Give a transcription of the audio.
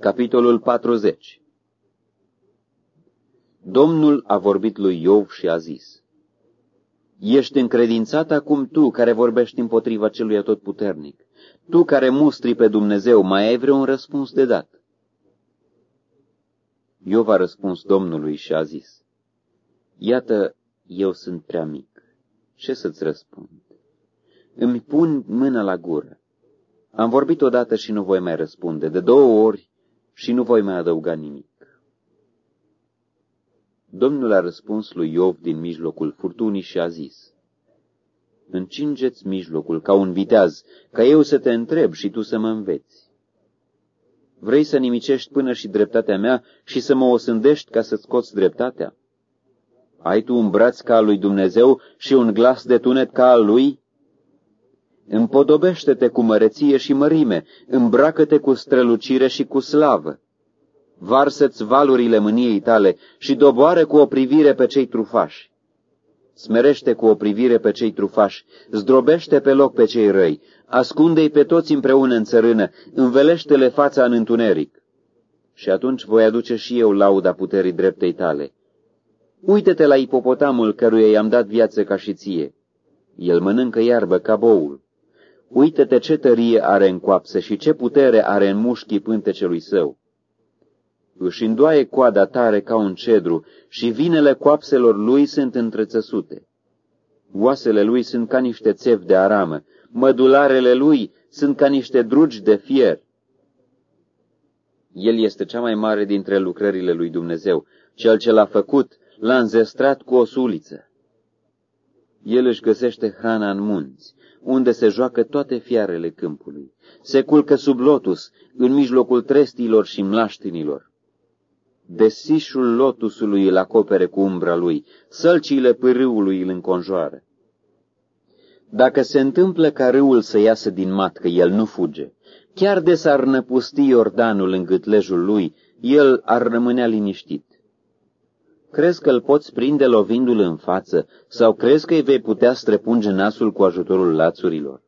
Capitolul 40 Domnul a vorbit lui Iov și a zis, Ești încredințat acum tu care vorbești împotriva celui atotputernic, tu care mustri pe Dumnezeu, mai ai vreun răspuns de dat? Iov a răspuns Domnului și a zis, Iată, eu sunt prea mic. Ce să-ți răspund? Îmi pun mâna la gură. Am vorbit odată și nu voi mai răspunde, de două ori și nu voi mai adăuga nimic. Domnul a răspuns lui Iov din mijlocul furtunii și a zis, Încingeți mijlocul ca un viteaz, ca eu să te întreb și tu să mă înveți. Vrei să nimicești până și dreptatea mea și să mă osândești ca să scoți dreptatea? Ai tu un braț ca al lui Dumnezeu și un glas de tunet ca al lui? Împodobește-te cu măreție și mărime, îmbracă-te cu strălucire și cu slavă. Varsă-ți valurile mâniei tale și doboară cu o privire pe cei trufași. Smerește cu o privire pe cei trufași, zdrobește pe loc pe cei răi, ascunde-i pe toți împreună în țărână, învelește-le fața în întuneric. Și atunci voi aduce și eu lauda puterii dreptei tale. Uită-te la ipopotamul căruia i-am dat viață ca și ție. El mănâncă iarbă ca boul. Uită-te ce tărie are în coapsă și ce putere are în mușchii pântecelui său. Își îndoaie coada tare ca un cedru și vinele coapselor lui sunt întrețăsute. Oasele lui sunt ca niște țevi de aramă, mădularele lui sunt ca niște drugi de fier. El este cea mai mare dintre lucrările lui Dumnezeu. Cel ce l-a făcut l-a înzestrat cu o suliță. El își găsește hrana în munți, unde se joacă toate fiarele câmpului. Se culcă sub lotus, în mijlocul trestilor și mlaștinilor. Desișul lotusului îl acopere cu umbra lui, sălciile pârâului îl înconjoară. Dacă se întâmplă ca râul să iasă din matcă, el nu fuge. Chiar de s-ar năpusti Iordanul în gâtlejul lui, el ar rămânea liniștit. Crezi că îl poți prinde lovindu-l în față sau crezi că îi vei putea străpunge nasul cu ajutorul lațurilor?